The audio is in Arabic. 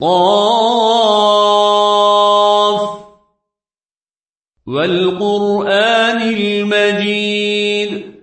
قاف والقرآن المجيد.